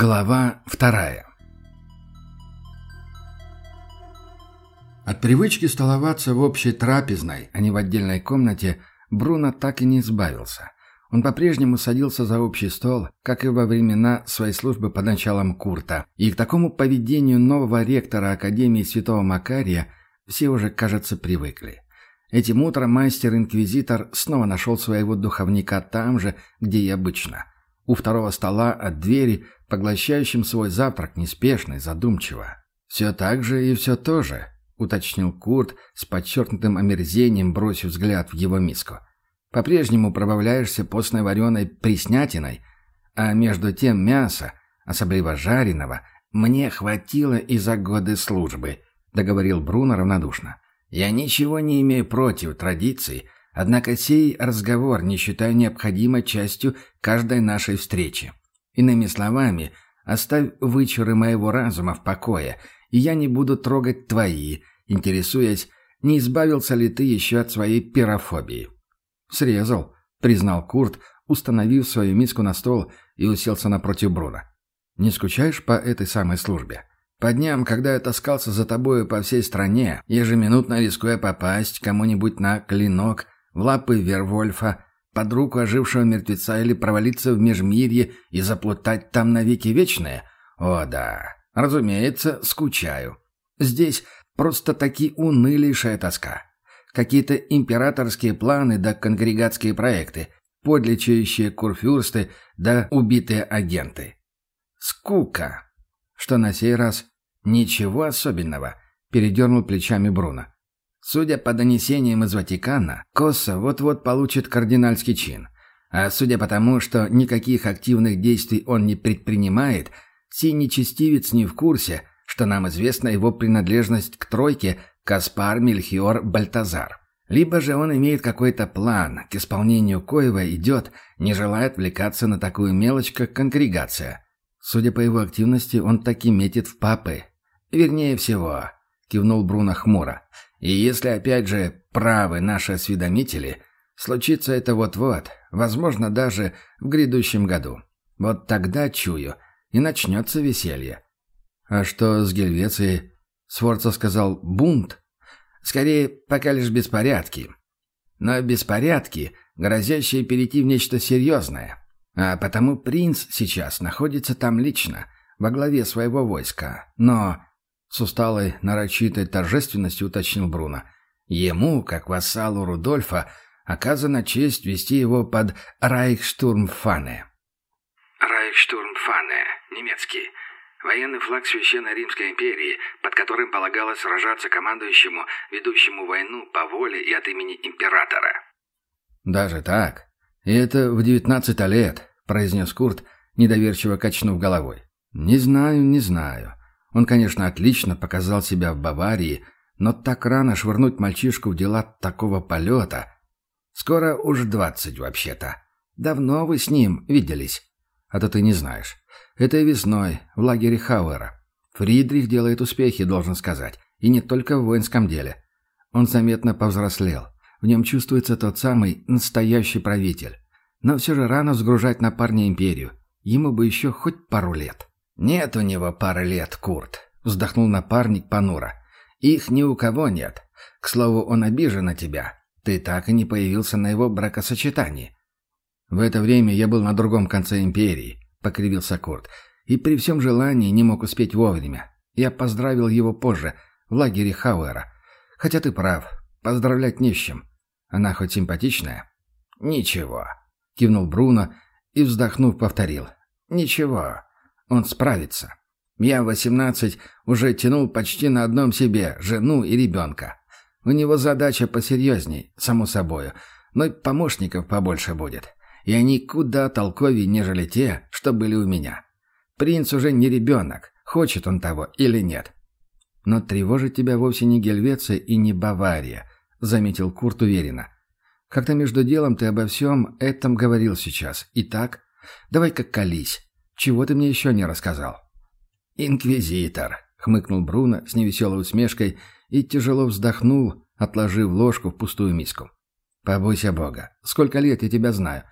Глава вторая От привычки столоваться в общей трапезной, а не в отдельной комнате, Бруно так и не избавился. Он по-прежнему садился за общий стол, как и во времена своей службы под началом Курта. И к такому поведению нового ректора Академии Святого Макария все уже, кажется, привыкли. Этим утром мастер-инквизитор снова нашел своего духовника там же, где и обычно. У второго стола от двери, поглощающим свой завтрак неспешно и задумчиво. «Все так же и все то же», — уточнил Курт с подчеркнутым омерзением, бросив взгляд в его миску. «По-прежнему пробавляешься постной вареной приснятиной, а между тем мяса, особливо жареного, мне хватило и за годы службы», — договорил Бруно равнодушно. Я ничего не имею против традиций, однако сей разговор не считаю необходимой частью каждой нашей встречи. Иными словами, оставь вычуры моего разума в покое, и я не буду трогать твои, интересуясь, не избавился ли ты еще от своей пирофобии. «Срезал», — признал Курт, установив свою миску на стол и уселся напротив Бруна. «Не скучаешь по этой самой службе?» По дням, когда я таскался за тобою по всей стране, ежеминутно рискуя попасть кому-нибудь на клинок, в лапы Вервольфа, под руку ожившего мертвеца или провалиться в межмирье и заплутать там навеки вечные? О да, разумеется, скучаю. Здесь просто таки унылейшая тоска. Какие-то императорские планы да конгрегатские проекты, подлечающие курфюрсты да убитые агенты. Скука что на сей раз ничего особенного, передернул плечами Бруно. Судя по донесениям из Ватикана, Косса вот-вот получит кардинальский чин. А судя по тому, что никаких активных действий он не предпринимает, синий честивец не в курсе, что нам известна его принадлежность к тройке Каспар, Мельхиор, Бальтазар. Либо же он имеет какой-то план, к исполнению коего идет, не желая отвлекаться на такую мелочь, как конгрегация. Судя по его активности, он таки метит в папы. Вернее всего, кивнул Бруно хмуро. И если опять же правы наши осведомители, случится это вот-вот, возможно, даже в грядущем году. Вот тогда, чую, и начнется веселье. А что с Гельвецией? Сворца сказал «бунт». Скорее, пока лишь беспорядки. Но беспорядки, грозящие перейти в нечто серьезное. А потому принц сейчас находится там лично, во главе своего войска. Но, с усталой, нарочитой торжественностью уточнил Бруно, ему, как вассалу Рудольфа, оказана честь вести его под Райхштурмфане. Райхштурмфане, немецкий. Военный флаг Священной Римской империи, под которым полагалось сражаться командующему, ведущему войну по воле и от имени императора. Даже так? И это в девятнадцать лет произнес Курт, недоверчиво качнув головой. «Не знаю, не знаю. Он, конечно, отлично показал себя в Баварии, но так рано швырнуть мальчишку в дела такого полета. Скоро уж двадцать, вообще-то. Давно вы с ним виделись. А то ты не знаешь. Это весной, в лагере Хауэра. Фридрих делает успехи, должен сказать. И не только в воинском деле. Он заметно повзрослел. В нем чувствуется тот самый настоящий правитель. Но все же рано сгружать на парня империю. Ему бы еще хоть пару лет. «Нет у него пары лет, Курт», — вздохнул напарник Панура. «Их ни у кого нет. К слову, он обижен на тебя. Ты так и не появился на его бракосочетании». «В это время я был на другом конце империи», — покривился Курт. «И при всем желании не мог успеть вовремя. Я поздравил его позже, в лагере Хауэра. Хотя ты прав, поздравлять не с чем. Она хоть симпатичная?» «Ничего», кивнул Бруно и, вздохнув, повторил. «Ничего, он справится. Я в восемнадцать уже тянул почти на одном себе жену и ребенка. У него задача посерьезней, само собою, но и помощников побольше будет. И они куда толковее, нежели те, что были у меня. Принц уже не ребенок, хочет он того или нет. Но тревожит тебя вовсе не Гельвеция и не Бавария», — заметил Курт уверенно. Как-то между делом ты обо всем этом говорил сейчас. Итак, давай-ка колись. Чего ты мне еще не рассказал?» «Инквизитор», — хмыкнул Бруно с невеселой усмешкой и тяжело вздохнул, отложив ложку в пустую миску. «Побойся Бога. Сколько лет я тебя знаю.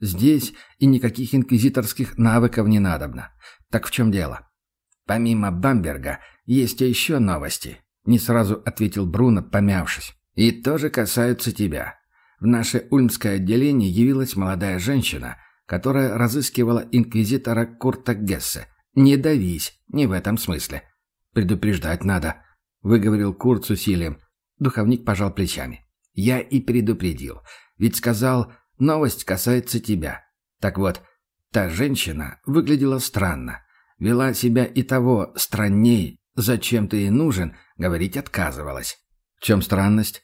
Здесь и никаких инквизиторских навыков не надобно. Так в чем дело? Помимо Бамберга, есть еще новости. Не сразу ответил Бруно, помявшись. И тоже касаются тебя. В наше ульмское отделение явилась молодая женщина, которая разыскивала инквизитора Курта Гессе. Не давись, не в этом смысле. Предупреждать надо, выговорил Курт с усилием. Духовник пожал плечами. Я и предупредил. Ведь сказал, новость касается тебя. Так вот, та женщина выглядела странно. Вела себя и того странней. Зачем ты ей нужен, говорить отказывалась. В чем странность?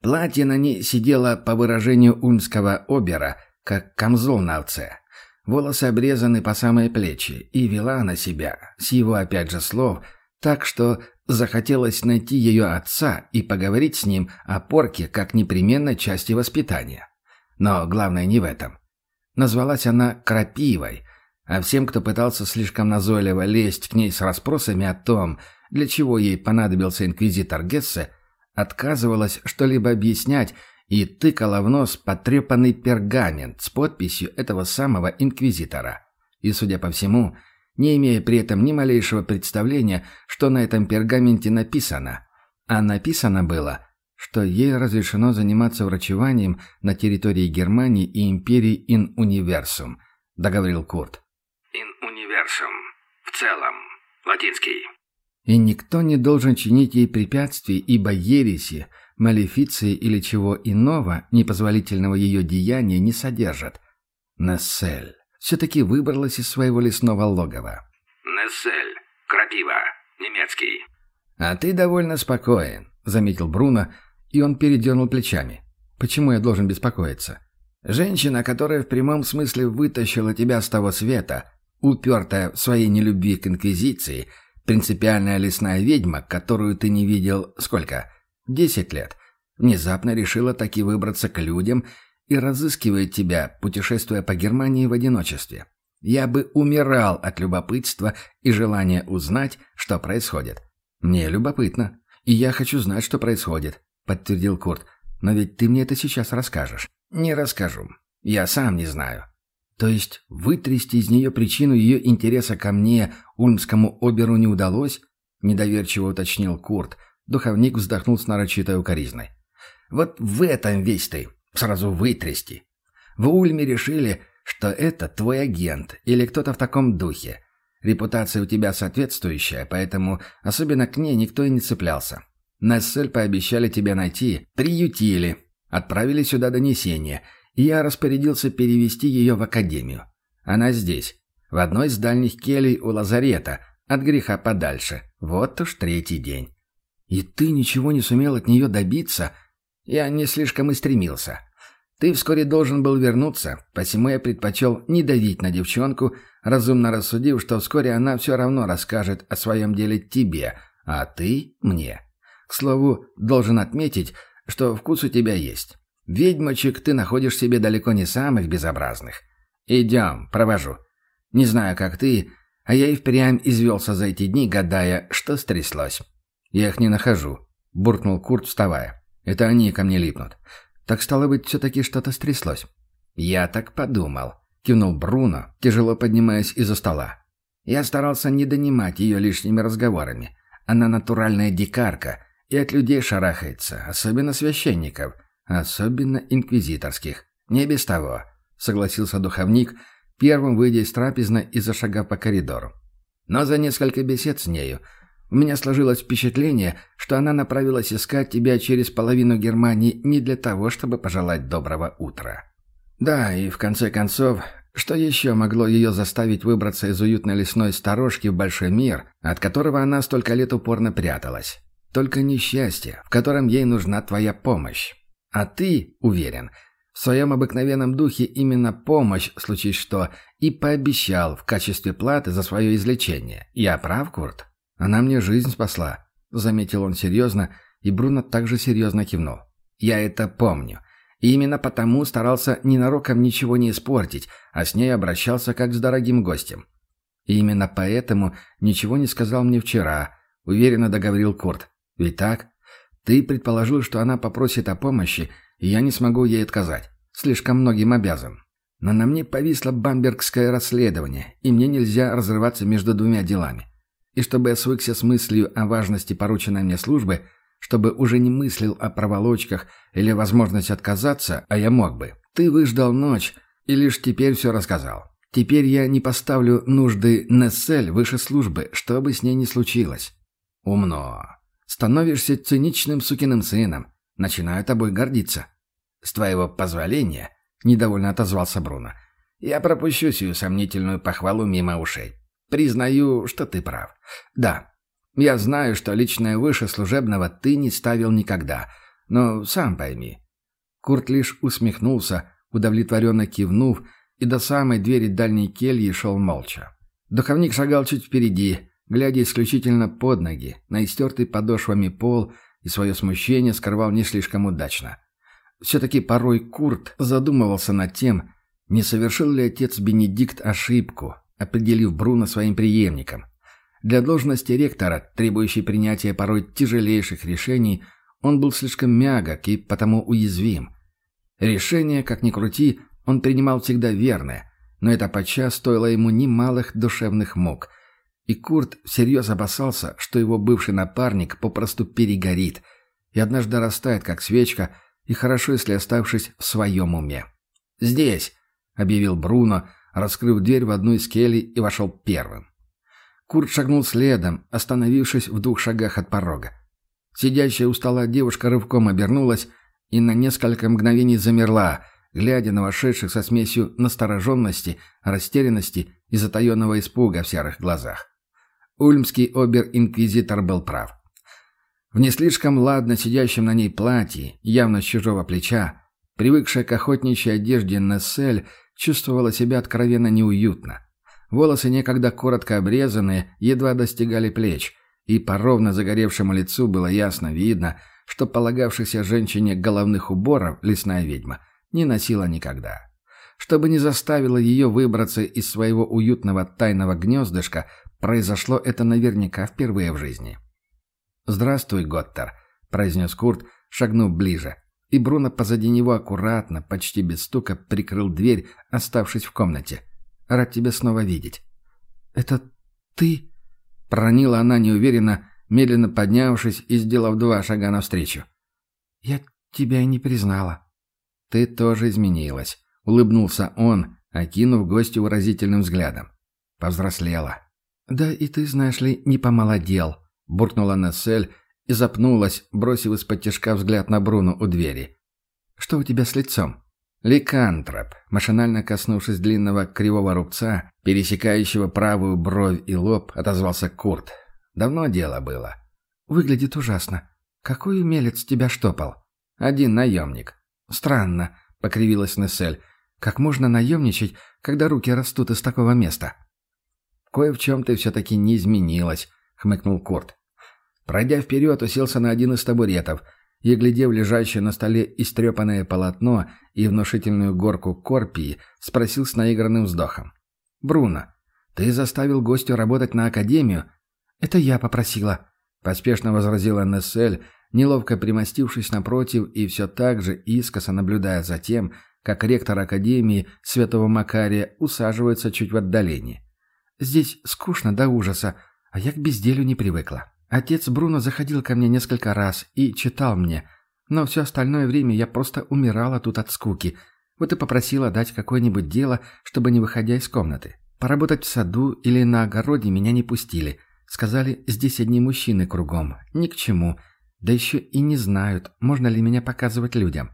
Платье на ней сидело, по выражению ульмского обера, как камзол на овце. Волосы обрезаны по самые плечи, и вела она себя, с его опять же слов, так что захотелось найти ее отца и поговорить с ним о порке как непременной части воспитания. Но главное не в этом. Назвалась она Крапивой, а всем, кто пытался слишком назойливо лезть к ней с расспросами о том, для чего ей понадобился инквизитор Гессе, отказывалась что-либо объяснять и тыкала в нос потрепанный пергамент с подписью этого самого инквизитора. И, судя по всему, не имея при этом ни малейшего представления, что на этом пергаменте написано. А написано было, что ей разрешено заниматься врачеванием на территории Германии и империи ин универсум, договорил Курт. «In universum. В целом. Латинский». И никто не должен чинить ей препятствий, ибо ереси, малефиции или чего иного, непозволительного ее деяния, не содержат. Нессель все-таки выбралась из своего лесного логова. «Нессель. Крапива. Немецкий». «А ты довольно спокоен», — заметил Бруно, и он передернул плечами. «Почему я должен беспокоиться? Женщина, которая в прямом смысле вытащила тебя с того света, упертая в своей нелюбви к Инквизиции — Принципиальная лесная ведьма, которую ты не видел сколько? Десять лет. Внезапно решила таки выбраться к людям и разыскивает тебя, путешествуя по Германии в одиночестве. Я бы умирал от любопытства и желания узнать, что происходит. Мне любопытно, и я хочу знать, что происходит, подтвердил Курт. Но ведь ты мне это сейчас расскажешь. Не расскажу. Я сам не знаю. То есть вытрясти из нее причину ее интереса ко мне, ульмскому оберу, не удалось? Недоверчиво уточнил Курт. Духовник вздохнул с нарочитой укоризной. Вот в этом весь ты. Сразу вытрясти. В Ульме решили, что это твой агент или кто-то в таком духе. Репутация у тебя соответствующая, поэтому особенно к ней никто и не цеплялся. Нессель пообещали тебя найти, приютили, отправили сюда донесение – и я распорядился перевести ее в академию. Она здесь, в одной из дальних келей у лазарета, от греха подальше. Вот уж третий день. И ты ничего не сумел от нее добиться? Я не слишком и стремился. Ты вскоре должен был вернуться, посему я предпочел не давить на девчонку, разумно рассудив, что вскоре она все равно расскажет о своем деле тебе, а ты — мне. К слову, должен отметить, что вкус у тебя есть. Ведьмочек ты находишь себе далеко не самых безобразных. Идем, провожу. Не знаю, как ты, а я и впрямь извелся за эти дни, гадая, что стряслось. Я их не нахожу, буркнул Курт, вставая. Это они ко мне липнут. Так стало быть, все-таки что-то стряслось. Я так подумал, кивнул Бруно, тяжело поднимаясь из-за стола. Я старался не донимать ее лишними разговорами. Она натуральная дикарка и от людей шарахается, особенно священников. Особенно инквизиторских. Не без того, согласился духовник, первым выйдя из трапезной и зашагав по коридору. Но за несколько бесед с нею у меня сложилось впечатление, что она направилась искать тебя через половину Германии не для того, чтобы пожелать доброго утра. Да, и в конце концов, что еще могло ее заставить выбраться из уютной лесной сторожки в большой мир, от которого она столько лет упорно пряталась? Только несчастье, в котором ей нужна твоя помощь. А ты, уверен, в своем обыкновенном духе именно помощь, случись что, и пообещал в качестве платы за свое излечение. Я прав, Курт? Она мне жизнь спасла, заметил он серьезно, и Бруно также серьезно кивнул. Я это помню. И именно потому старался ненароком ничего не испортить, а с ней обращался как с дорогим гостем. И именно поэтому ничего не сказал мне вчера, уверенно договорил Курт. Ведь так? Ты предположил, что она попросит о помощи, и я не смогу ей отказать. Слишком многим обязан. Но на мне повисло бамбергское расследование, и мне нельзя разрываться между двумя делами. И чтобы я свыкся с мыслью о важности порученной мне службы, чтобы уже не мыслил о проволочках или возможности отказаться, а я мог бы. Ты выждал ночь и лишь теперь все рассказал. Теперь я не поставлю нужды Нессель выше службы, что бы с ней ни случилось. Умно. Становишься циничным сукиным сыном. Начинаю тобой гордиться. С твоего позволения, недовольно отозвался Бруно, я пропущу сию сомнительную похвалу мимо ушей. Признаю, что ты прав. Да, я знаю, что личное выше служебного ты не ставил никогда, но сам пойми». Курт лишь усмехнулся, удовлетворенно кивнув, и до самой двери дальней кельи шел молча. Духовник шагал чуть впереди, глядя исключительно под ноги, на истертый подошвами пол, и свое смущение скрывал не слишком удачно. Все-таки порой Курт задумывался над тем, не совершил ли отец Бенедикт ошибку, определив Бруно своим преемником. Для должности ректора, требующей принятия порой тяжелейших решений, он был слишком мягок и потому уязвим. Решение, как ни крути, он принимал всегда верное, но это подчас стоило ему немалых душевных мук. И Курт всерьез опасался, что его бывший напарник попросту перегорит и однажды растает, как свечка, и хорошо, если оставшись в своем уме. «Здесь», — объявил Бруно, раскрыв дверь в одну из келей и вошел первым. Курт шагнул следом, остановившись в двух шагах от порога. Сидящая у стола девушка рывком обернулась и на несколько мгновений замерла, глядя на вошедших со смесью настороженности, растерянности и затаенного испуга в серых глазах. Ульмский обер-инквизитор был прав. В не слишком ладно сидящем на ней платье, явно с чужого плеча, привыкшая к охотничьей одежде Нессель чувствовала себя откровенно неуютно. Волосы, некогда коротко обрезанные, едва достигали плеч, и по ровно загоревшему лицу было ясно видно, что полагавшихся женщине головных уборов лесная ведьма не носила никогда. Чтобы не заставило ее выбраться из своего уютного тайного гнездышка, произошло это наверняка впервые в жизни. «Здравствуй, Готтер», — произнес Курт, шагнув ближе. И Бруно позади него аккуратно, почти без стука, прикрыл дверь, оставшись в комнате. Рад тебя снова видеть». «Это ты?» — проронила она неуверенно, медленно поднявшись и сделав два шага навстречу. «Я тебя и не признала». «Ты тоже изменилась», — улыбнулся он, окинув гостю выразительным взглядом. Повзрослела. «Да и ты, знаешь ли, не помолодел», — буркнула Нессель и запнулась, бросив из-под тяжка взгляд на Бруно у двери. «Что у тебя с лицом?» Ликантроп, машинально коснувшись длинного кривого рубца, пересекающего правую бровь и лоб, отозвался Курт. Давно дело было. Выглядит ужасно. Какой умелец тебя штопал? Один наемник. Странно, покривилась Нессель. Как можно наемничать, когда руки растут из такого места? Кое в чем ты все-таки не изменилась, хмыкнул Курт. Пройдя вперед, уселся на один из табуретов – и, глядев лежащее на столе истрепанное полотно и внушительную горку корпии, спросил с наигранным вздохом. «Бруно, ты заставил гостю работать на Академию?» «Это я попросила», — поспешно возразила Нессель, неловко примостившись напротив и все так же искоса наблюдая за тем, как ректор Академии Святого Макария усаживается чуть в отдалении. «Здесь скучно до ужаса, а я к безделью не привыкла». Отец Бруно заходил ко мне несколько раз и читал мне, но все остальное время я просто умирала тут от скуки. Вот и попросила дать какое-нибудь дело, чтобы не выходя из комнаты. Поработать в саду или на огороде меня не пустили. Сказали, здесь одни мужчины кругом. Ни к чему. Да еще и не знают, можно ли меня показывать людям.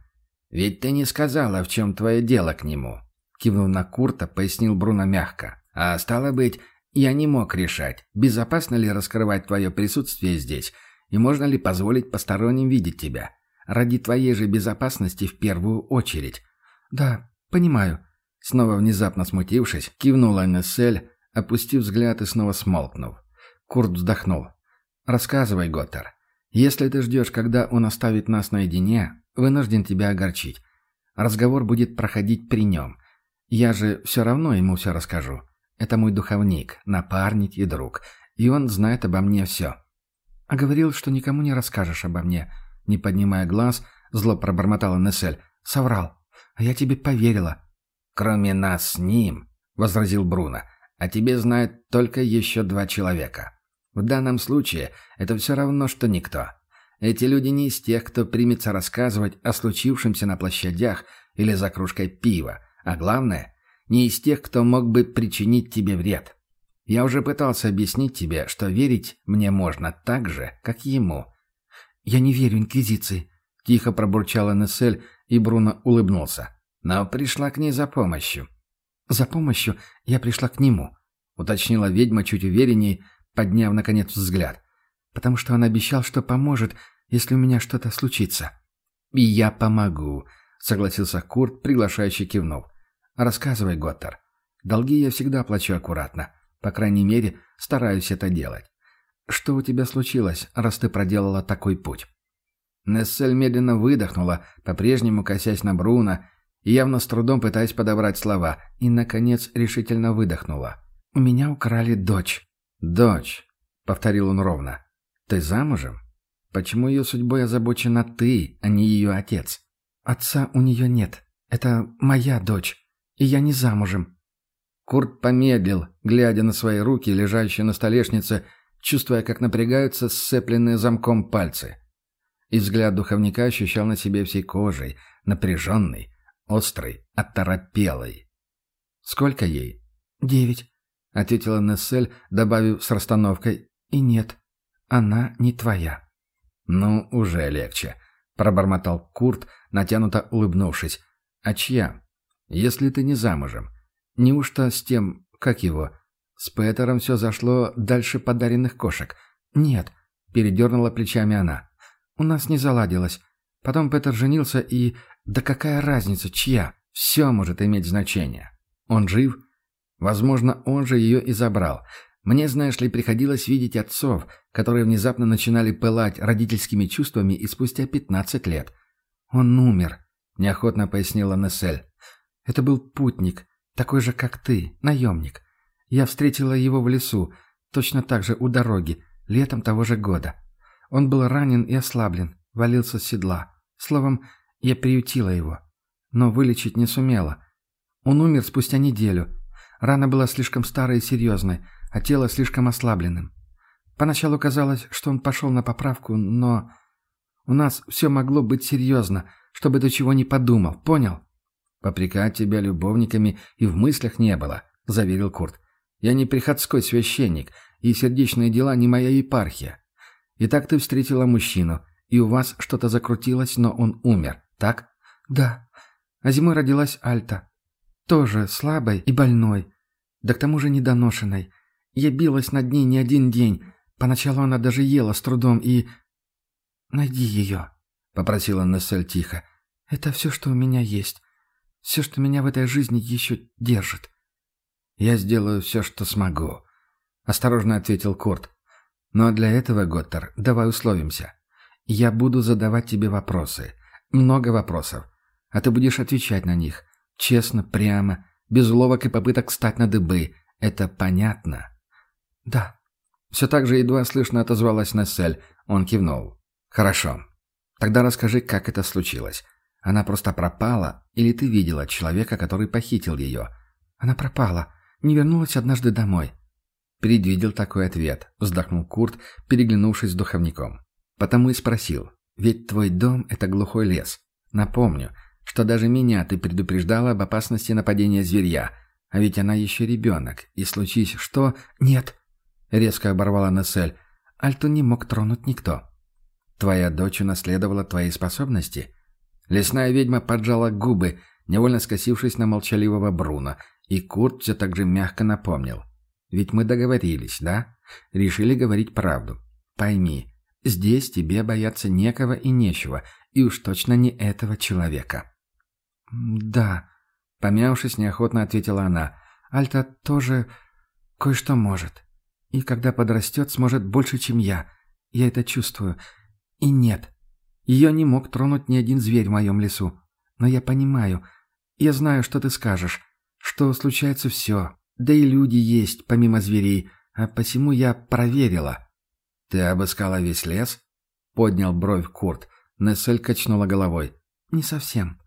«Ведь ты не сказала, в чем твое дело к нему», — кивнув на Курта, пояснил Бруно мягко. «А стало быть, я не мог решать, безопасно ли раскрывать твое присутствие здесь, и можно ли позволить посторонним видеть тебя. Ради твоей же безопасности в первую очередь. Да, понимаю. Снова внезапно смутившись, кивнула Нессель, опустив взгляд и снова смолкнув. Курт вздохнул. «Рассказывай, Готтер. Если ты ждешь, когда он оставит нас наедине, вынужден тебя огорчить. Разговор будет проходить при нем. Я же все равно ему все расскажу. Это мой духовник, напарник и друг, и он знает обо мне все. А говорил, что никому не расскажешь обо мне. Не поднимая глаз, зло пробормотала Нессель. Соврал. А я тебе поверила. кроме нас с ним», — возразил Бруно, — «о тебе знают только еще два человека. В данном случае это все равно, что никто. Эти люди не из тех, кто примется рассказывать о случившемся на площадях или за кружкой пива, а главное, не из тех, кто мог бы причинить тебе вред. Я уже пытался объяснить тебе, что верить мне можно так же, как ему». «Я не верю Инквизиции», — тихо пробурчала Нессель, и Бруно улыбнулся. «Но пришла к ней за помощью». «За помощью я пришла к нему», — уточнила ведьма чуть увереннее, подняв, наконец, взгляд. «Потому что он обещал, что поможет, если у меня что-то случится». «И я помогу», — согласился Курт, приглашающий кивнув. «Рассказывай, Готтер. Долги я всегда плачу аккуратно. По крайней мере, стараюсь это делать. Что у тебя случилось, раз ты проделала такой путь?» Нессель медленно выдохнула, по-прежнему косясь на Бруно, и явно с трудом пытаясь подобрать слова, и, наконец, решительно выдохнула. «У меня украли дочь». «Дочь», — повторил он ровно. «Ты замужем? Почему ее судьбой озабочена ты, а не ее отец?» «Отца у нее нет. Это моя дочь. И я не замужем». Курт помедлил, глядя на свои руки, лежащие на столешнице, чувствуя, как напрягаются сцепленные замком пальцы. И взгляд духовника ощущал на себе всей кожей, напряженный, острый, оторопелый. «Сколько ей?» «Девять», — ответила Нессель, добавив с расстановкой. «И нет, она не твоя». «Ну, уже легче», — пробормотал Курт, натянуто улыбнувшись. «А чья? Если ты не замужем. Неужто с тем, как его, с Петером все зашло дальше подаренных кошек?» «Нет», — передернула плечами она. У нас не заладилось. Потом Петер женился и... Да какая разница, чья? Все может иметь значение. Он жив? Возможно, он же ее и забрал. Мне, знаешь ли, приходилось видеть отцов, которые внезапно начинали пылать родительскими чувствами и спустя 15 лет. «Он умер», — неохотно пояснила Нессель. «Это был путник, такой же, как ты, наемник. Я встретила его в лесу, точно так же у дороги, летом того же года. Он был ранен и ослаблен, валился с седла. Словом, я приютила его. Но вылечить не сумела. Он умер спустя неделю. Рана была слишком старой и серьезной, а тело слишком ослабленным. Поначалу казалось, что он пошел на поправку, но... У нас все могло быть серьезно, чтобы до чего не подумал, понял? «Попрекать тебя любовниками и в мыслях не было», — заверил Курт. «Я не приходской священник, и сердечные дела не моя епархия. Итак, ты встретила мужчину, и у вас что-то закрутилось, но он умер, так? Да. А зимой родилась Альта. Тоже слабой и больной. Да к тому же недоношенной. Я билась над ней не один день. Поначалу она даже ела с трудом и... «Найди ее», — попросила Нессель тихо. «Это все, что у меня есть. Все, что меня в этой жизни еще держит». «Я сделаю все, что смогу», — осторожно ответил Курт. Но для этого, Готтер, давай условимся. Я буду задавать тебе вопросы. Много вопросов. А ты будешь отвечать на них. Честно, прямо, без уловок и попыток встать на дыбы. Это понятно? Да. Все так же едва слышно отозвалась Нессель. Он кивнул. Хорошо. Тогда расскажи, как это случилось. Она просто пропала, или ты видела человека, который похитил ее? Она пропала. Не вернулась однажды домой. Предвидел такой ответ, вздохнул Курт, переглянувшись с духовником. Потому и спросил. Ведь твой дом — это глухой лес. Напомню, что даже меня ты предупреждала об опасности нападения зверья. А ведь она еще ребенок. И случись что... Нет. Резко оборвала Нессель. Альту не мог тронуть никто. Твоя дочь унаследовала твои способности? Лесная ведьма поджала губы, невольно скосившись на молчаливого Бруно, и Курт все так же мягко напомнил. Ведь мы договорились, да? Решили говорить правду. Пойми, здесь тебе бояться некого и нечего, и уж точно не этого человека». «Да», — помявшись, неохотно ответила она. «Альта тоже кое-что может. И когда подрастет, сможет больше, чем я. Я это чувствую. И нет, ее не мог тронуть ни один зверь в моем лесу. Но я понимаю, я знаю, что ты скажешь, что случается все, да и люди есть, помимо зверей, а посему я проверила». «Ты обыскала весь лес?» — поднял бровь Курт. Нессель качнула головой. «Не совсем.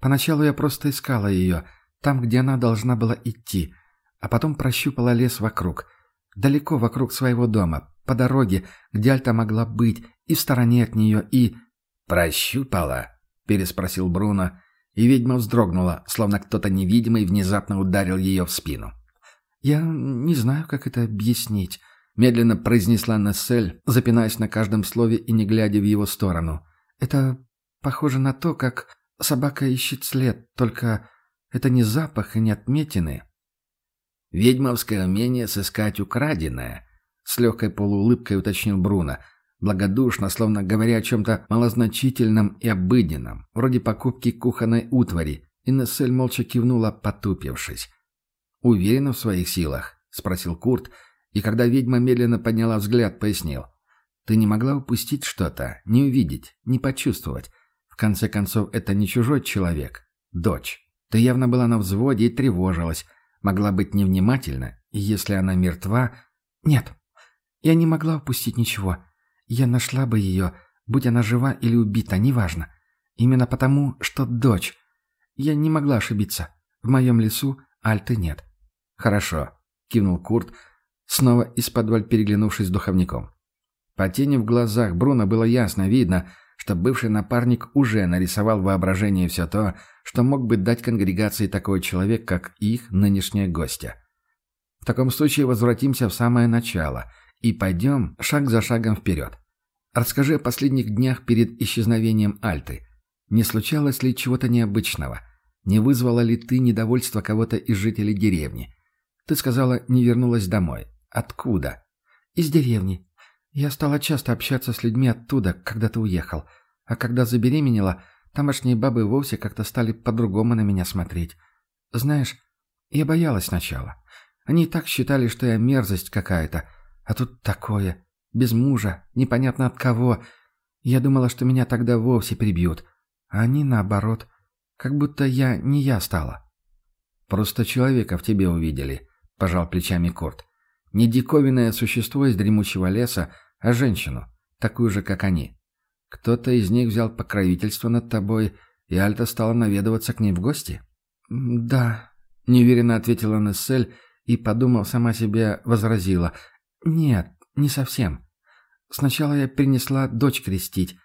Поначалу я просто искала ее. там, где она должна была идти, а потом прощупала лес вокруг, далеко вокруг своего дома, по дороге, где Альта могла быть, и в стороне от нее, и... «Прощупала?» — переспросил Бруно, и ведьма вздрогнула, словно кто-то невидимый внезапно ударил ее в спину. «Я не знаю, как это объяснить», — медленно произнесла Нессель, запинаясь на каждом слове и не глядя в его сторону. «Это похоже на то, как собака ищет след, только это не запах и не отметины». «Ведьмовское умение сыскать украденное», — с легкой полуулыбкой уточнил Бруно, благодушно, словно говоря о чем-то малозначительном и обыденном, вроде покупки кухонной утвари, и Нессель молча кивнула, потупившись. «Уверена в своих силах?» — спросил Курт, и когда ведьма медленно подняла взгляд, пояснил. «Ты не могла упустить что-то, не увидеть, не почувствовать. В конце концов, это не чужой человек, дочь. Ты явно была на взводе и тревожилась, могла быть невнимательна, и если она мертва... Нет, я не могла упустить ничего. Я нашла бы ее, будь она жива или убита, неважно. Именно потому, что дочь. Я не могла ошибиться. В моем лесу Альты нет. «Хорошо», — кивнул Курт, снова из-под переглянувшись с духовником. По тени в глазах Бруно было ясно видно, что бывший напарник уже нарисовал в воображении все то, что мог бы дать конгрегации такой человек, как их нынешняя гостья. В таком случае возвратимся в самое начало и пойдем шаг за шагом вперед. Расскажи о последних днях перед исчезновением Альты. Не случалось ли чего-то необычного? Не вызвало ли ты недовольство кого-то из жителей деревни? Ты сказала, не вернулась домой. Откуда? Из деревни. Я стала часто общаться с людьми оттуда, когда ты уехал. А когда забеременела, тамошние бабы вовсе как-то стали по-другому на меня смотреть. Знаешь, я боялась сначала. Они так считали, что я мерзость какая-то. А тут такое. Без мужа, непонятно от кого. Я думала, что меня тогда вовсе прибьют. А они наоборот. Как будто я не я стала. Просто человека в тебе увидели пожал плечами Корт. Не диковинное существо из дремучего леса, а женщину, такую же, как они. Кто-то из них взял покровительство над тобой, и Альта стала наведываться к ней в гости? «Да», — неуверенно ответила Нессель и, подумав, сама себе возразила. «Нет, не совсем. Сначала я принесла дочь крестить,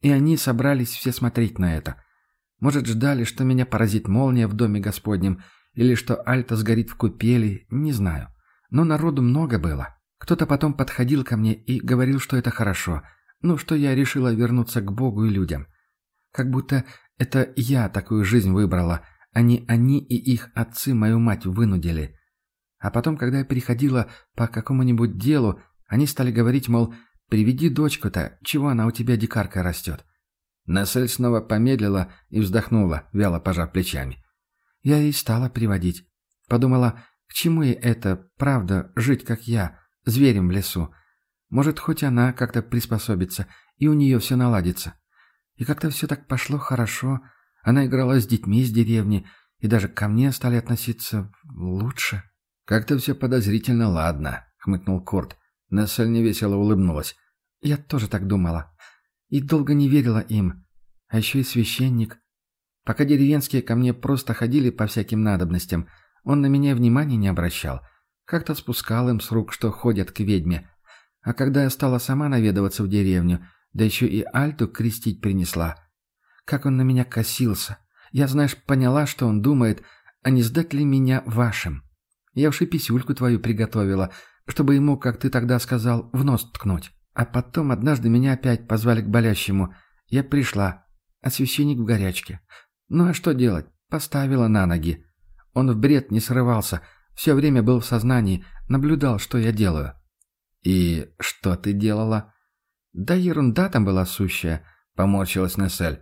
и они собрались все смотреть на это. Может, ждали, что меня поразит молния в доме Господнем, или что Альта сгорит в купели, не знаю. Но народу много было. Кто-то потом подходил ко мне и говорил, что это хорошо. Ну, что я решила вернуться к Богу и людям. Как будто это я такую жизнь выбрала, а не они и их отцы мою мать вынудили. А потом, когда я переходила по какому-нибудь делу, они стали говорить, мол, «Приведи дочку-то, чего она у тебя дикарка растет?» Насель снова помедлила и вздохнула, вяло пожав плечами. Я и стала приводить. Подумала, к чему ей это, правда, жить как я, зверем в лесу. Может, хоть она как-то приспособится, и у нее все наладится. И как-то все так пошло хорошо. Она играла с детьми из деревни, и даже ко мне стали относиться лучше. «Как-то все подозрительно ладно», — хмыкнул Корт. Нессель невесело улыбнулась. «Я тоже так думала. И долго не верила им. А еще и священник. Пока деревенские ко мне просто ходили по всяким надобностям, он на меня внимания не обращал. Как-то спускал им с рук, что ходят к ведьме. А когда я стала сама наведываться в деревню, да еще и Альту крестить принесла. Как он на меня косился. Я, знаешь, поняла, что он думает, а не сдать ли меня вашим. Я уж и писюльку твою приготовила, чтобы ему, как ты тогда сказал, в нос ткнуть. А потом однажды меня опять позвали к болящему. Я пришла, а священник в горячке. Ну а что делать? Поставила на ноги. Он в бред не срывался, все время был в сознании, наблюдал, что я делаю. «И что ты делала?» «Да ерунда там была сущая», — поморщилась Нессель.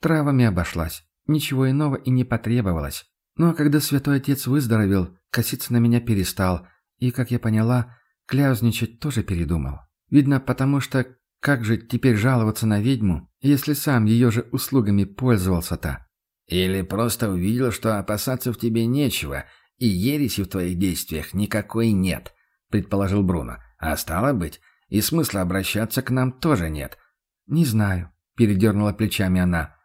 «Травами обошлась. Ничего иного и не потребовалось. Ну а когда святой отец выздоровел, коситься на меня перестал, и, как я поняла, кляузничать тоже передумал. Видно, потому что как же теперь жаловаться на ведьму, если сам ее же услугами пользовался-то?» Или просто увидел, что опасаться в тебе нечего, и ереси в твоих действиях никакой нет, предположил Бруно. А стало быть, и смысла обращаться к нам тоже нет. Не знаю, передернула плечами она.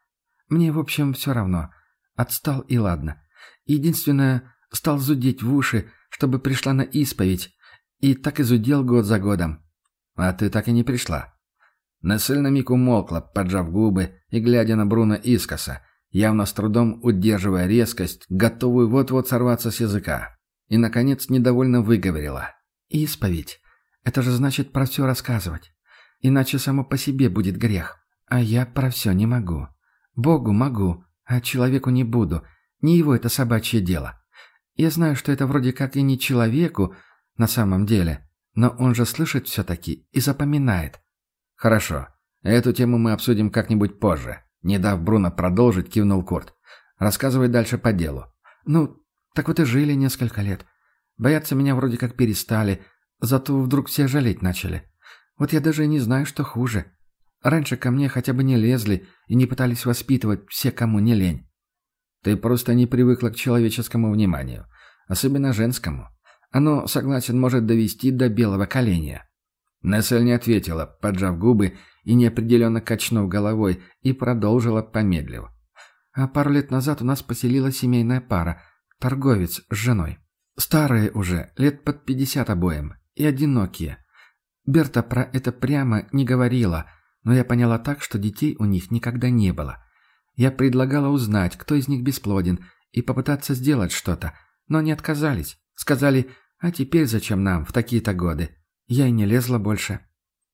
Мне, в общем, все равно. Отстал и ладно. Единственное, стал зудеть в уши, чтобы пришла на исповедь, и так изудел год за годом. А ты так и не пришла. Нессель на миг умолкла, поджав губы и глядя на Бруно искоса, явно с трудом удерживая резкость, готовую вот-вот сорваться с языка. И, наконец, недовольно выговорила. «Исповедь. Это же значит про все рассказывать. Иначе само по себе будет грех. А я про все не могу. Богу могу, а человеку не буду. Не его это собачье дело. Я знаю, что это вроде как и не человеку на самом деле, но он же слышит все-таки и запоминает. Хорошо. Эту тему мы обсудим как-нибудь позже. Не дав Бруно продолжить, кивнул Курт. Рассказывай дальше по делу. Ну, так вот и жили несколько лет. Бояться меня вроде как перестали, зато вдруг все жалеть начали. Вот я даже не знаю, что хуже. Раньше ко мне хотя бы не лезли и не пытались воспитывать все, кому не лень. Ты просто не привыкла к человеческому вниманию, особенно женскому. Оно, согласен, может довести до белого коленя. Нессель не ответила, поджав губы и неопределенно качнув головой, и продолжила помедлив. А пару лет назад у нас поселилась семейная пара, торговец с женой. Старые уже, лет под пятьдесят обоим, и одинокие. Берта про это прямо не говорила, но я поняла так, что детей у них никогда не было. Я предлагала узнать, кто из них бесплоден, и попытаться сделать что-то, но они отказались. Сказали, а теперь зачем нам в такие-то годы? Я и не лезла больше.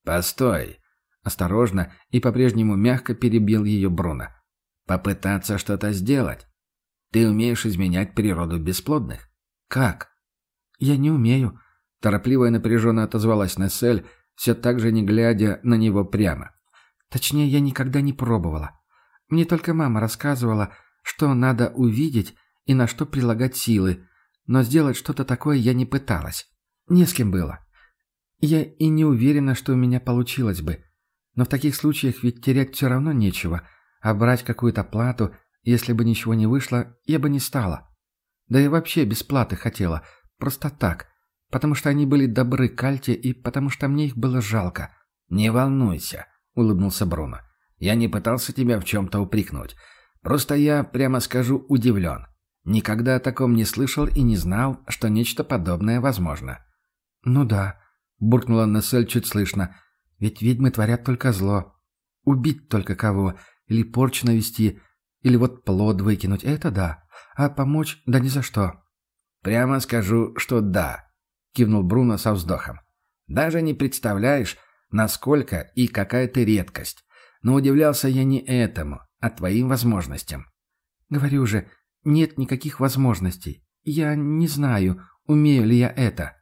«Постой!» Осторожно и по-прежнему мягко перебил ее Бруно. «Попытаться что-то сделать? Ты умеешь изменять природу бесплодных?» «Как?» «Я не умею», — торопливо и напряженно отозвалась Нессель, все так же не глядя на него прямо. «Точнее, я никогда не пробовала. Мне только мама рассказывала, что надо увидеть и на что прилагать силы, но сделать что-то такое я не пыталась. Не с кем было. Я и не уверена, что у меня получилось бы. Но в таких случаях ведь терять все равно нечего, а брать какую-то плату, если бы ничего не вышло, я бы не стала. Да и вообще без платы хотела, просто так, потому что они были добры к Альте и потому что мне их было жалко. «Не волнуйся», — улыбнулся Бруно. Я не пытался тебя в чем-то упрекнуть. Просто я, прямо скажу, удивлен. Никогда о таком не слышал и не знал, что нечто подобное возможно». «Ну да», — буркнула Нессель чуть слышно. «Ведь ведьмы творят только зло. Убить только кого, или порчу навести, или вот плод выкинуть — это да. А помочь — да ни за что». «Прямо скажу, что да», — кивнул Бруно со вздохом. «Даже не представляешь, насколько и какая ты редкость. Но удивлялся я не этому, а твоим возможностям. Говорю же, нет никаких возможностей. Я не знаю, умею ли я это.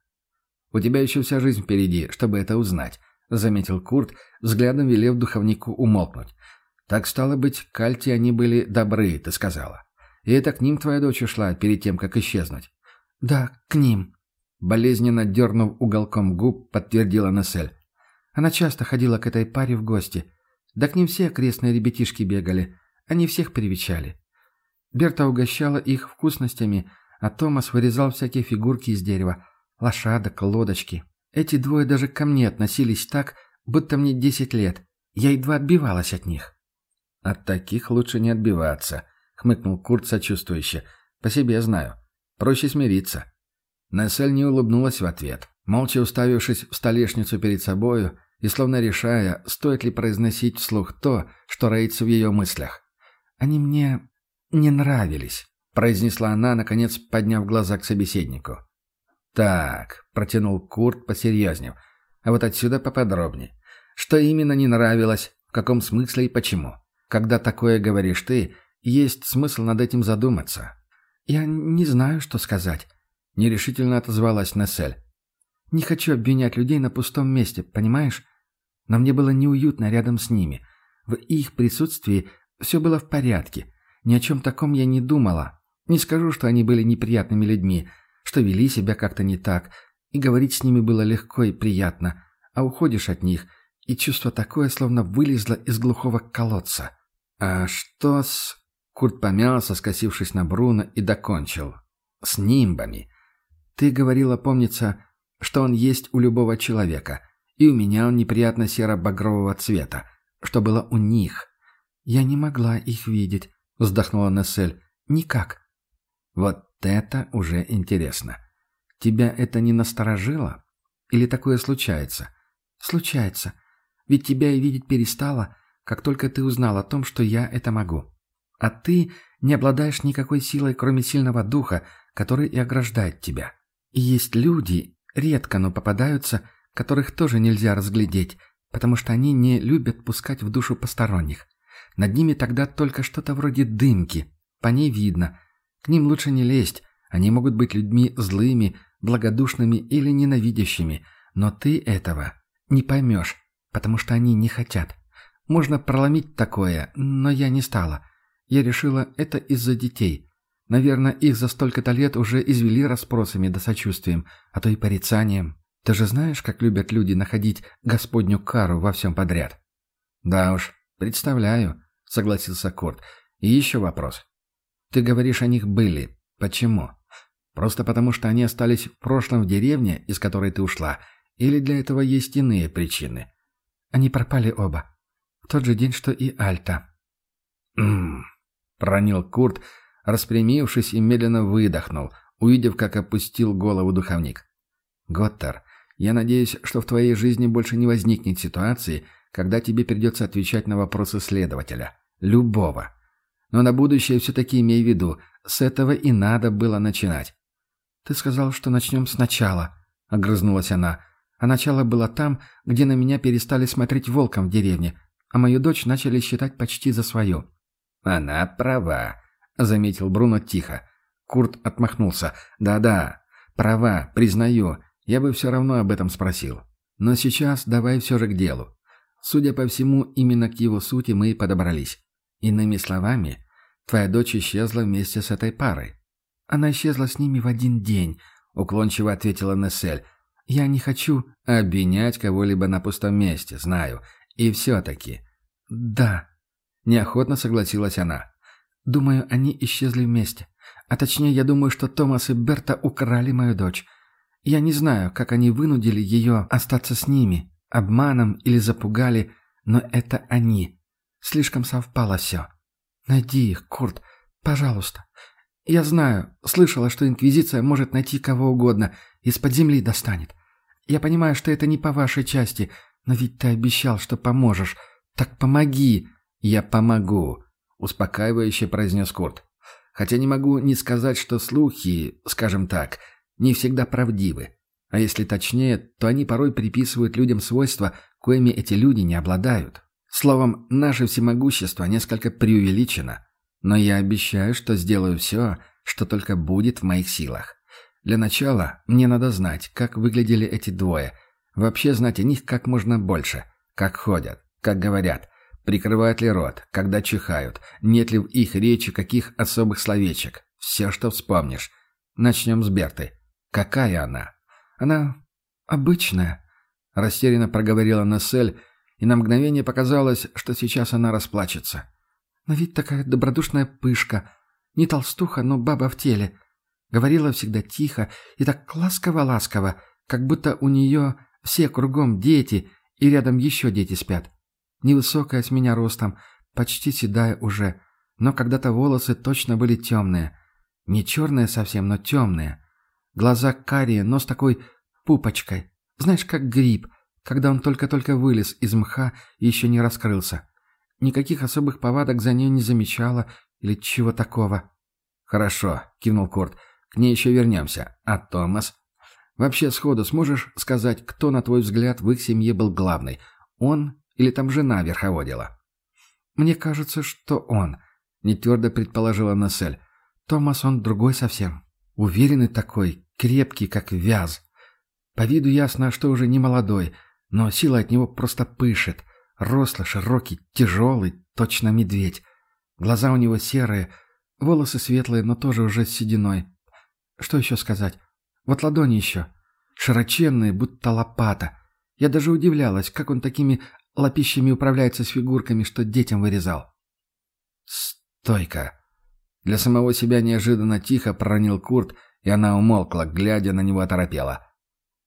У тебя еще вся жизнь впереди, чтобы это узнать, заметил Курт, взглядом велев духовнику умолкнуть. Так стало быть, к Альте они были добры, ты сказала. И это к ним твоя дочь ушла перед тем, как исчезнуть. Да, к ним. Болезненно дернув уголком губ, подтвердила Нессель. Она часто ходила к этой паре в гости. Да к ним все окрестные ребятишки бегали. Они всех привечали. Берта угощала их вкусностями, а Томас вырезал всякие фигурки из дерева. Лошадок, лодочки. Эти двое даже ко мне относились так, будто мне десять лет. Я едва отбивалась от них. «От таких лучше не отбиваться», — хмыкнул Курт сочувствующе. «По себе знаю. Проще смириться». Нессель не улыбнулась в ответ. Молча уставившись в столешницу перед собою, и словно решая, стоит ли произносить вслух то, что роится в ее мыслях. «Они мне не нравились», — произнесла она, наконец подняв глаза к собеседнику. «Так», — протянул Курт посерьезнее, — «а вот отсюда поподробнее. Что именно не нравилось, в каком смысле и почему? Когда такое говоришь ты, есть смысл над этим задуматься». «Я не знаю, что сказать», — нерешительно отозвалась Нессель. «Не хочу обвинять людей на пустом месте, понимаешь? Но мне было неуютно рядом с ними. В их присутствии все было в порядке. Ни о чем таком я не думала. Не скажу, что они были неприятными людьми, что вели себя как-то не так, и говорить с ними было легко и приятно, а уходишь от них, и чувство такое, словно вылезло из глухого колодца. «А что с...» Курт помялся, скосившись на Бруно, и докончил. «С нимбами. Ты говорила, помнится, что он есть у любого человека. И у меня он неприятно серо-багрового цвета, что было у них. «Я не могла их видеть», — вздохнула Нессель. «Никак». Вот это уже интересно. Тебя это не насторожило? Или такое случается? Случается. Ведь тебя и видеть перестала, как только ты узнал о том, что я это могу. А ты не обладаешь никакой силой, кроме сильного духа, который и ограждает тебя. И есть люди, редко, но попадаются, которых тоже нельзя разглядеть, потому что они не любят пускать в душу посторонних. Над ними тогда только что-то вроде дымки. По ней видно. К ним лучше не лезть. Они могут быть людьми злыми, благодушными или ненавидящими. Но ты этого не поймешь, потому что они не хотят. Можно проломить такое, но я не стала. Я решила, это из-за детей. Наверное, их за столько-то лет уже извели расспросами да сочувствием, а то и порицанием. Ты же знаешь, как любят люди находить Господню кару во всем подряд?» «Да уж, представляю», — согласился Корт. «И еще вопрос. Ты говоришь, о них были. Почему? Просто потому, что они остались в прошлом в деревне, из которой ты ушла, или для этого есть иные причины?» «Они пропали оба. В тот же день, что и Альта». «Ммм», — пронил Курт, распрямившись и медленно выдохнул, увидев, как опустил голову духовник. «Готтер, я надеюсь, что в твоей жизни больше не возникнет ситуации, когда тебе придется отвечать на вопросы следователя. Любого. Но на будущее все-таки имей в виду, с этого и надо было начинать. «Ты сказал, что начнем сначала», — огрызнулась она. «А начало было там, где на меня перестали смотреть волком в деревне, а мою дочь начали считать почти за свою». «Она права», — заметил Бруно тихо. Курт отмахнулся. «Да-да, права, признаю. Я бы все равно об этом спросил. Но сейчас давай все же к делу. Судя по всему, именно к его сути мы и подобрались. Иными словами, твоя дочь исчезла вместе с этой парой. Она исчезла с ними в один день, уклончиво ответила Нессель. Я не хочу обвинять кого-либо на пустом месте, знаю. И все-таки. Да. Неохотно согласилась она. Думаю, они исчезли вместе. А точнее, я думаю, что Томас и Берта украли мою дочь. Я не знаю, как они вынудили ее остаться с ними, обманом или запугали, но это они. Слишком совпало все. Найди их, Курт, пожалуйста. Я знаю, слышала, что Инквизиция может найти кого угодно, из-под земли достанет. Я понимаю, что это не по вашей части, но ведь ты обещал, что поможешь. Так помоги. Я помогу, успокаивающе произнес Курт. Хотя не могу не сказать, что слухи, скажем так, не всегда правдивы. А если точнее, то они порой приписывают людям свойства, коими эти люди не обладают. Словом, наше всемогущество несколько преувеличено. Но я обещаю, что сделаю все, что только будет в моих силах. Для начала мне надо знать, как выглядели эти двое. Вообще знать о них как можно больше. Как ходят, как говорят, прикрывают ли рот, когда чихают, нет ли в их речи каких особых словечек. Все, что вспомнишь. Начнем с Берты. «Какая она?» «Она обычная», — растерянно проговорила Нассель, и на мгновение показалось, что сейчас она расплачется. «Но ведь такая добродушная пышка. Не толстуха, но баба в теле. Говорила всегда тихо и так ласково-ласково, как будто у нее все кругом дети, и рядом еще дети спят. Невысокая с меня ростом, почти седая уже, но когда-то волосы точно были темные. Не черные совсем, но темные. Глаза карие, нос такой пупочкой. Знаешь, как гриб, когда он только-только вылез из мха и еще не раскрылся. Никаких особых повадок за ней не замечала или чего такого. «Хорошо», — кивнул Корт. «К ней еще вернемся. А Томас?» «Вообще сходу сможешь сказать, кто, на твой взгляд, в их семье был главный? Он или там жена верховодила?» «Мне кажется, что он», — не твердо предположила Насель. «Томас он другой совсем. Уверенный такой, крепкий, как вяз. По виду ясно, что уже не молодой, но сила от него просто пышет. Рослый, широкий, тяжелый, точно медведь. Глаза у него серые, волосы светлые, но тоже уже с сединой. Что еще сказать? Вот ладони еще. Широченные, будто лопата. Я даже удивлялась, как он такими лопищами управляется с фигурками, что детям вырезал. «Стойка!» Для самого себя неожиданно тихо проронил Курт, и она умолкла, глядя на него оторопела.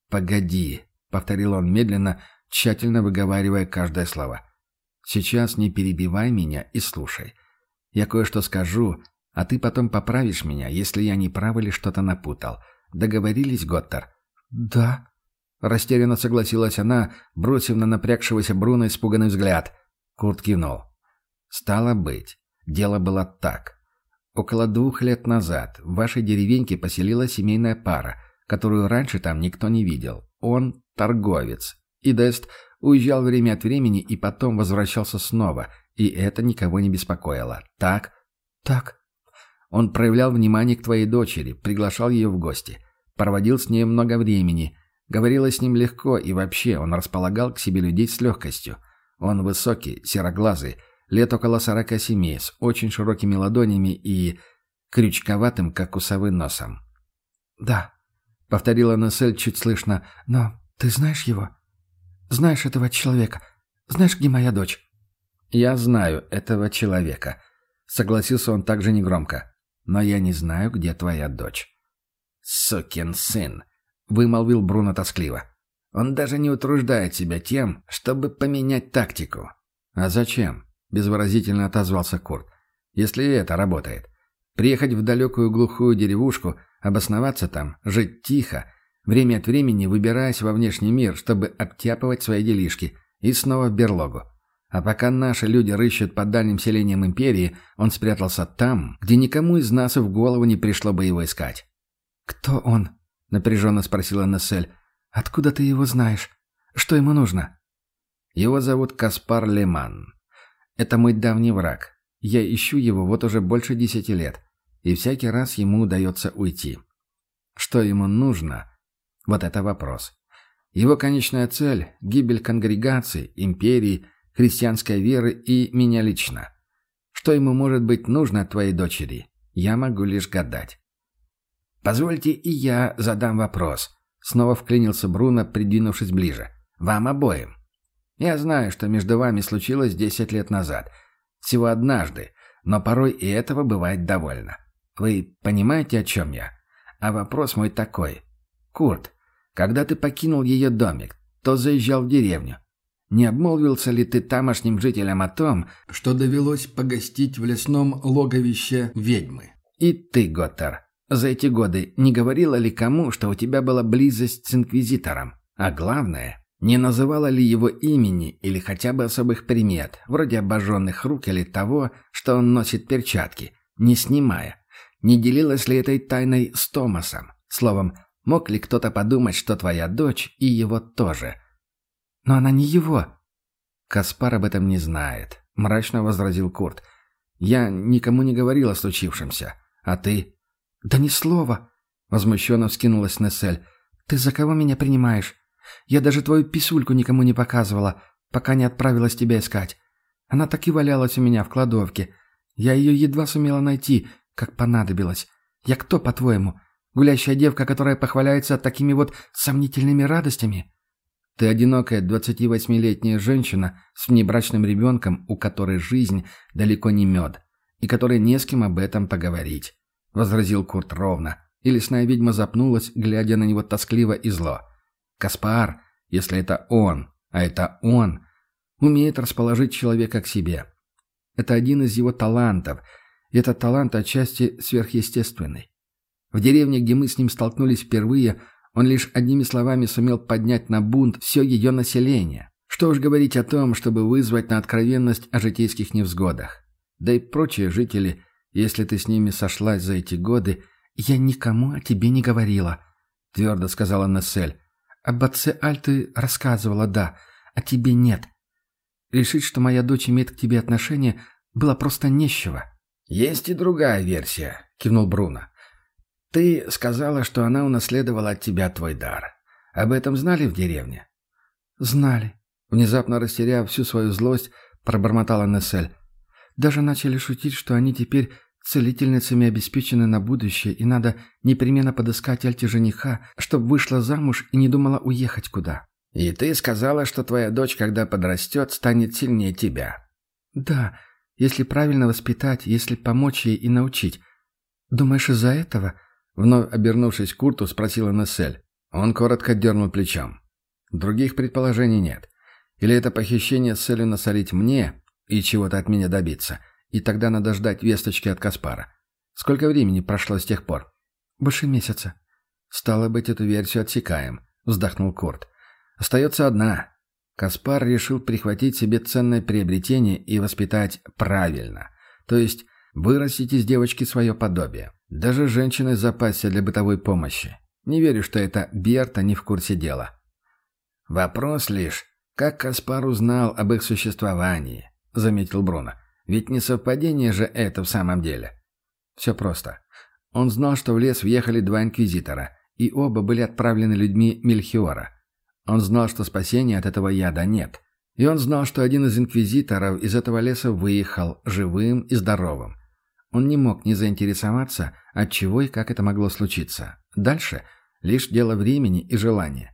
«Погоди», — повторил он медленно, тщательно выговаривая каждое слово. «Сейчас не перебивай меня и слушай. Я кое-что скажу, А ты потом поправишь меня, если я не прав или что-то напутал. Договорились, Готтер?» «Да», — растерянно согласилась она, бросив на напрягшегося Бруно испуганный взгляд. Курт кивнул. «Стало быть, дело было так. Около двух лет назад в вашей деревеньке поселилась семейная пара, которую раньше там никто не видел. Он — торговец. И Дест уезжал время от времени и потом возвращался снова, и это никого не беспокоило. Так? Так. Он проявлял внимание к твоей дочери, приглашал ее в гости. Проводил с ней много времени. Говорила с ним легко, и вообще он располагал к себе людей с легкостью. Он высокий, сероглазый, лет около сорока семи, с очень широкими ладонями и крючковатым, как усовый носом. «Да», — повторила Нессель чуть слышно, — «но ты знаешь его? Знаешь этого человека? Знаешь, где моя дочь?» «Я знаю этого человека», — согласился он также негромко. «Но я не знаю, где твоя дочь». «Сукин сын», — вымолвил Бруно тоскливо. «Он даже не утруждает себя тем, чтобы поменять тактику». «А зачем?» безвыразительно отозвался Курт. «Если это работает. Приехать в далекую глухую деревушку, обосноваться там, жить тихо, время от времени выбираясь во внешний мир, чтобы обтяпывать свои делишки, и снова в берлогу. А пока наши люди рыщут по дальним селениям империи, он спрятался там, где никому из нас и в голову не пришло бы его искать». «Кто он?» — напряженно спросила Нессель. «Откуда ты его знаешь? Что ему нужно?» «Его зовут Каспар Леман. Это мой давний враг. Я ищу его вот уже больше десяти лет, и всякий раз ему удается уйти. Что ему нужно? Вот это вопрос. Его конечная цель – гибель конгрегации, империи, христианской веры и меня лично. Что ему может быть нужно от твоей дочери? Я могу лишь гадать. «Позвольте и я задам вопрос», — снова вклинился Бруно, придвинувшись ближе. «Вам обоим. Я знаю, что между вами случилось десять лет назад. Всего однажды, но порой и этого бывает довольно. Вы понимаете, о чем я? А вопрос мой такой. Курт, когда ты покинул ее домик, то заезжал в деревню. Не обмолвился ли ты тамошним жителям о том, что довелось погостить в лесном логовище ведьмы? И ты, Готтер, за эти годы не говорила ли кому, что у тебя была близость с инквизитором? А главное, не называла ли его имени или хотя бы особых примет, вроде обожженных рук или того, что он носит перчатки, не снимая? Не делилась ли этой тайной с Томасом? Словом, мог ли кто-то подумать, что твоя дочь и его тоже? Но она не его. Каспар об этом не знает, мрачно возразил Курт. Я никому не говорил о случившемся. А ты? Да ни слова. Возмущенно вскинулась Нессель. Ты за кого меня принимаешь? Я даже твою писульку никому не показывала, пока не отправилась тебя искать. Она так и валялась у меня в кладовке. Я ее едва сумела найти, как понадобилось. Я кто, по-твоему? Гулящая девка, которая похваляется такими вот сомнительными радостями?» «Ты одинокая 28-летняя женщина с внебрачным ребенком, у которой жизнь далеко не мед, и которой не с кем об этом поговорить», — возразил Курт ровно. И лесная ведьма запнулась, глядя на него тоскливо и зло. Каспар, если это он, а это он, умеет расположить человека к себе. Это один из его талантов, и этот талант отчасти сверхъестественный. В деревне, где мы с ним столкнулись впервые, он лишь одними словами сумел поднять на бунт все ее население. Что уж говорить о том, чтобы вызвать на откровенность о житейских невзгодах. Да и прочие жители, если ты с ними сошлась за эти годы, я никому о тебе не говорила, твердо сказала Нессель. Об отце Альты рассказывала, да, а тебе нет. Решить, что моя дочь имеет к тебе отношение, было просто нещего. «Есть и другая версия», — кивнул Бруно. «Ты сказала, что она унаследовала от тебя твой дар. Об этом знали в деревне?» «Знали». Внезапно растеряв всю свою злость, пробормотала Нессель. «Даже начали шутить, что они теперь Целительницами обеспечены на будущее, и надо непременно подыскать Альте жениха, чтобы вышла замуж и не думала уехать куда. И ты сказала, что твоя дочь, когда подрастет, станет сильнее тебя. Да, если правильно воспитать, если помочь ей и научить. Думаешь, из-за этого? Вновь обернувшись к Курту, спросила Нессель. Он коротко дернул плечом. Других предположений нет. Или это похищение с целью насолить мне и чего-то от меня добиться – и тогда надо ждать весточки от Каспара. Сколько времени прошло с тех пор?» «Больше месяца». «Стало быть, эту версию отсекаем», — вздохнул Курт. «Остается одна. Каспар решил прихватить себе ценное приобретение и воспитать правильно. То есть вырастить из девочки свое подобие. Даже женщины запасся для бытовой помощи. Не верю, что это Берта не в курсе дела. Вопрос лишь, как Каспар узнал об их существовании, заметил Бруно. Ведь не совпадение же это в самом деле. Все просто. Он знал, что в лес въехали два инквизитора, и оба были отправлены людьми Мельхиора. Он знал, что спасения от этого яда нет. И он знал, что один из инквизиторов из этого леса выехал живым и здоровым. Он не мог не заинтересоваться, от чего и как это могло случиться. Дальше лишь дело времени и желания.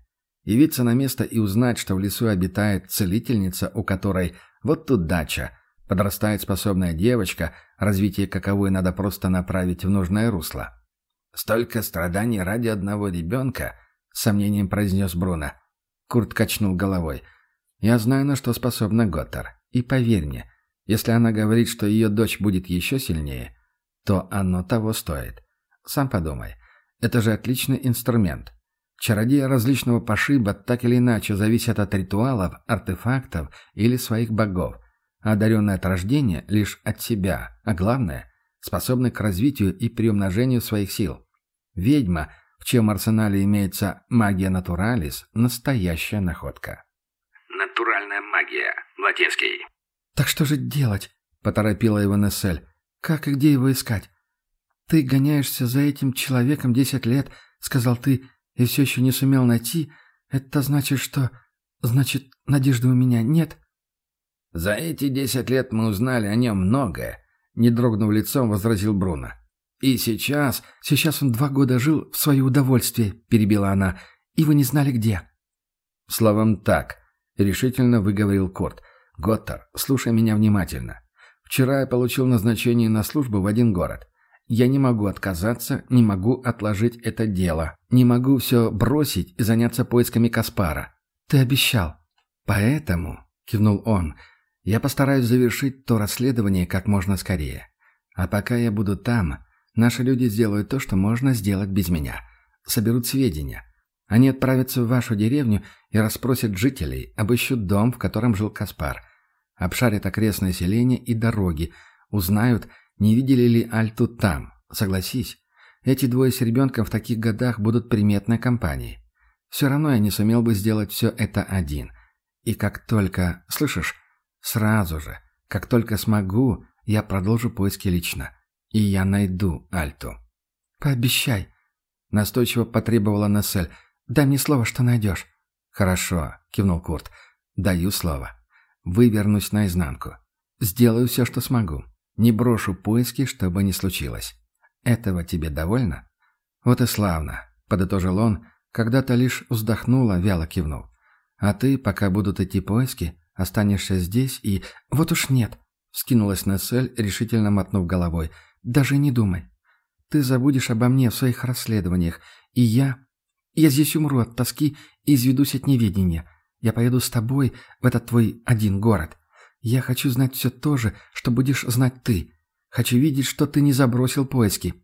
Явиться на место и узнать, что в лесу обитает целительница, у которой вот тут дача, подрастает способная девочка, развитие каковой надо просто направить в нужное русло. «Столько страданий ради одного ребенка», — с сомнением произнес Бруно. Курт качнул головой. «Я знаю, на что способна Готтер. И поверь мне, если она говорит, что ее дочь будет еще сильнее, то оно того стоит. Сам подумай. Это же отличный инструмент. Чародеи различного пошиба так или иначе зависят от ритуалов, артефактов или своих богов, а одаренные от рождения лишь от себя, а главное, способны к развитию и приумножению своих сил. Ведьма – в чьем арсенале имеется магия натуралис, настоящая находка. Натуральная магия. Латинский. «Так что же делать?» — поторопила его Нессель. «Как и где его искать? Ты гоняешься за этим человеком десять лет, — сказал ты, — и все еще не сумел найти. Это значит, что... Значит, надежды у меня нет?» «За эти десять лет мы узнали о нем многое», — не дрогнув лицом, возразил Бруно. «И сейчас...» «Сейчас он два года жил в свое удовольствие», — перебила она, — «и вы не знали где». «Словом так», — решительно выговорил Корт. «Готтер, слушай меня внимательно. Вчера я получил назначение на службу в один город. Я не могу отказаться, не могу отложить это дело. Не могу все бросить и заняться поисками Каспара. Ты обещал. Поэтому, — кивнул он, — я постараюсь завершить то расследование как можно скорее. А пока я буду там, Наши люди сделают то, что можно сделать без меня. Соберут сведения. Они отправятся в вашу деревню и расспросят жителей, обыщут дом, в котором жил Каспар. Обшарят окрестное селение и дороги. Узнают, не видели ли Альту там. Согласись, эти двое с ребенком в таких годах будут приметной компанией. Все равно я не сумел бы сделать все это один. И как только... Слышишь? Сразу же. Как только смогу, я продолжу поиски лично. И я найду Альту. «Пообещай», — настойчиво потребовала Нессель. «Дай мне слово, что найдешь». «Хорошо», — кивнул Курт. «Даю слово. Вывернусь наизнанку. Сделаю все, что смогу. Не брошу поиски, чтобы не случилось. Этого тебе довольно?» «Вот и славно», — подытожил он, когда-то лишь вздохнула, вяло кивнул. «А ты, пока будут идти поиски, останешься здесь и...» «Вот уж нет», — скинулась Нессель, решительно мотнув головой. Даже не думай. Ты забудешь обо мне в своих расследованиях, и я... Я здесь умру от тоски и изведусь от неведения. Я поеду с тобой в этот твой один город. Я хочу знать все то же, что будешь знать ты. Хочу видеть, что ты не забросил поиски».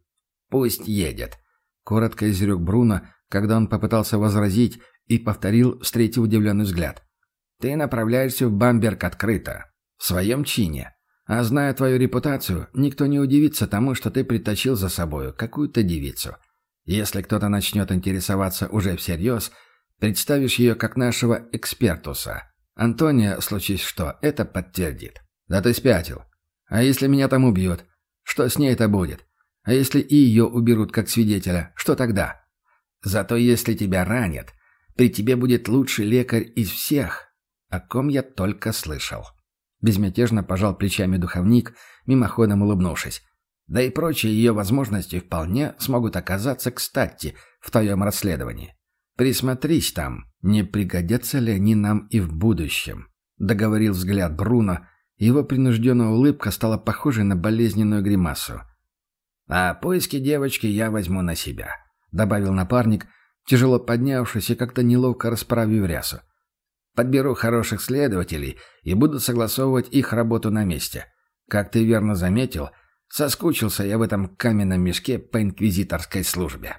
«Пусть едет», — коротко изрек Бруно, когда он попытался возразить и повторил, встретив удивленный взгляд. «Ты направляешься в Бамберг открыто, в своем чине. А зная твою репутацию, никто не удивится тому, что ты притащил за собою какую-то девицу. Если кто-то начнет интересоваться уже всерьез, представишь ее как нашего экспертуса. Антония, случись что, это подтвердит. Да ты спятил. А если меня там убьют? Что с ней это будет? А если и ее уберут как свидетеля, что тогда? Зато если тебя ранят, при тебе будет лучший лекарь из всех, о ком я только слышал. Безмятежно пожал плечами духовник, мимоходом улыбнувшись. Да и прочие ее возможности вполне смогут оказаться кстати в твоем расследовании. Присмотрись там, не пригодятся ли они нам и в будущем. Договорил взгляд Бруно, его принужденная улыбка стала похожей на болезненную гримасу. «А поиски девочки я возьму на себя», — добавил напарник, тяжело поднявшись и как-то неловко расправив рясу. Подберу хороших следователей и буду согласовывать их работу на месте. Как ты верно заметил, Соскучился я в этом каменном мешке по инквизиторской службе.